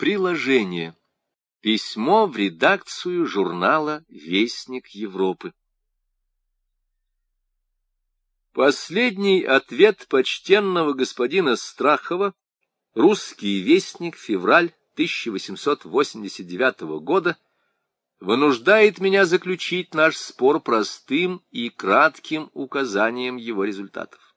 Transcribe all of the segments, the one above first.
Приложение. Письмо в редакцию журнала «Вестник Европы». Последний ответ почтенного господина Страхова, русский вестник, февраль 1889 года, вынуждает меня заключить наш спор простым и кратким указанием его результатов.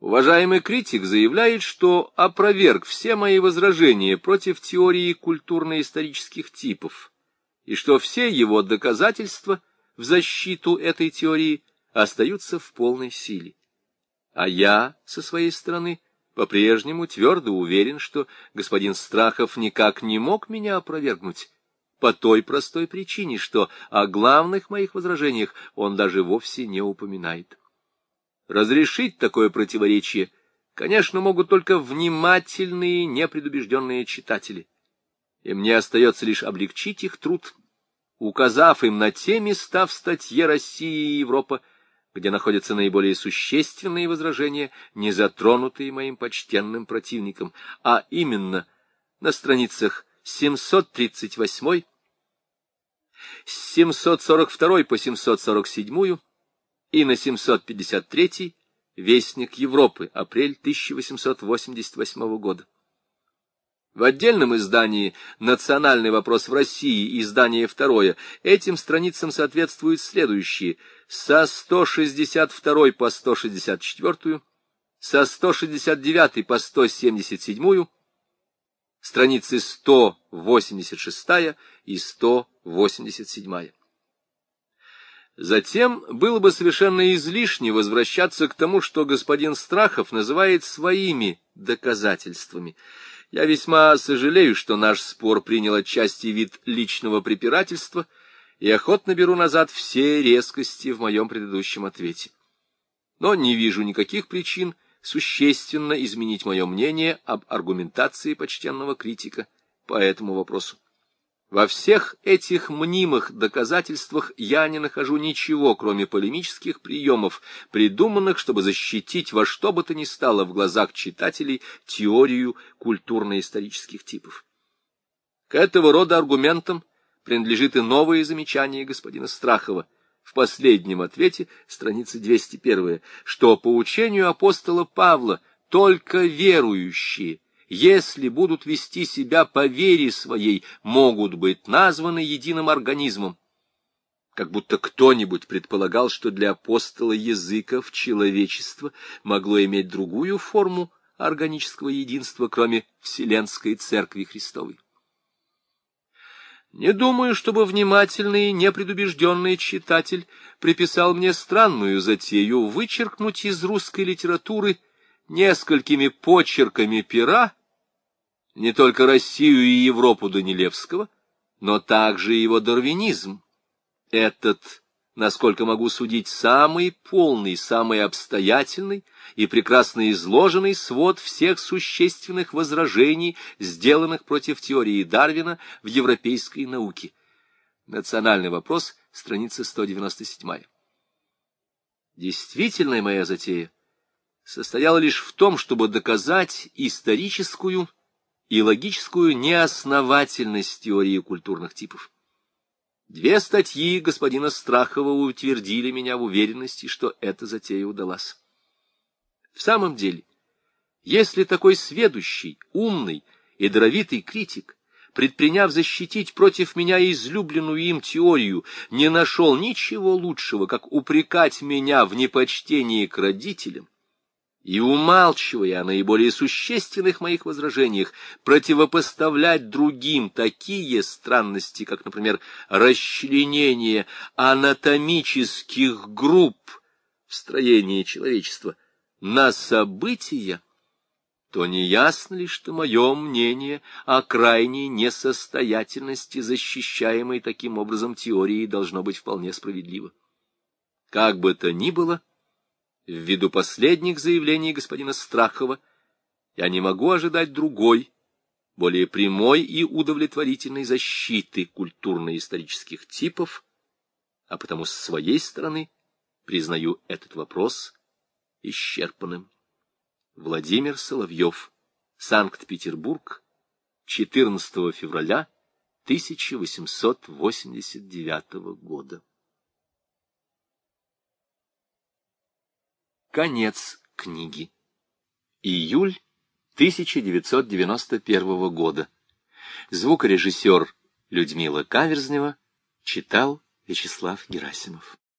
Уважаемый критик заявляет, что опроверг все мои возражения против теории культурно-исторических типов, и что все его доказательства в защиту этой теории остаются в полной силе. А я, со своей стороны, по-прежнему твердо уверен, что господин Страхов никак не мог меня опровергнуть, по той простой причине, что о главных моих возражениях он даже вовсе не упоминает. Разрешить такое противоречие, конечно, могут только внимательные, непредубежденные читатели. И мне остается лишь облегчить их труд, указав им на те места в статье «Россия и Европа», где находятся наиболее существенные возражения, не затронутые моим почтенным противником, а именно на страницах 738, с 742 по 747, и на 753 Вестник Европы, апрель 1888 года. В отдельном издании «Национальный вопрос в России», издание второе, этим страницам соответствуют следующие со 162 по 164, со 169 по 177, страницы 186 и 187. Затем было бы совершенно излишне возвращаться к тому, что господин Страхов называет своими доказательствами. Я весьма сожалею, что наш спор принял отчасти вид личного препирательства, и охотно беру назад все резкости в моем предыдущем ответе. Но не вижу никаких причин существенно изменить мое мнение об аргументации почтенного критика по этому вопросу. Во всех этих мнимых доказательствах я не нахожу ничего, кроме полемических приемов, придуманных, чтобы защитить во что бы то ни стало в глазах читателей теорию культурно-исторических типов. К этого рода аргументам принадлежит и новое замечание господина Страхова в последнем ответе, страница 201, что по учению апостола Павла только верующие – если будут вести себя по вере своей, могут быть названы единым организмом. Как будто кто-нибудь предполагал, что для апостола языков человечество могло иметь другую форму органического единства, кроме Вселенской Церкви Христовой. Не думаю, чтобы внимательный, непредубежденный читатель приписал мне странную затею вычеркнуть из русской литературы несколькими почерками пера не только Россию и Европу Данилевского, но также его дарвинизм. Этот, насколько могу судить, самый полный, самый обстоятельный и прекрасно изложенный свод всех существенных возражений, сделанных против теории Дарвина в европейской науке. Национальный вопрос, страница 197. Действительная моя затея состояла лишь в том, чтобы доказать историческую и логическую неосновательность теории культурных типов. Две статьи господина Страхова утвердили меня в уверенности, что эта затея удалась. В самом деле, если такой сведущий, умный и даровитый критик, предприняв защитить против меня излюбленную им теорию, не нашел ничего лучшего, как упрекать меня в непочтении к родителям, и, умалчивая о наиболее существенных моих возражениях, противопоставлять другим такие странности, как, например, расчленение анатомических групп в строении человечества на события, то не ясно ли, что мое мнение о крайней несостоятельности защищаемой таким образом теории должно быть вполне справедливо. Как бы то ни было, Ввиду последних заявлений господина Страхова, я не могу ожидать другой, более прямой и удовлетворительной защиты культурно-исторических типов, а потому с своей стороны признаю этот вопрос исчерпанным. Владимир Соловьев. Санкт-Петербург, 14 февраля 1889 года. Конец книги. Июль 1991 года. Звукорежиссер Людмила Каверзнева читал Вячеслав Герасимов.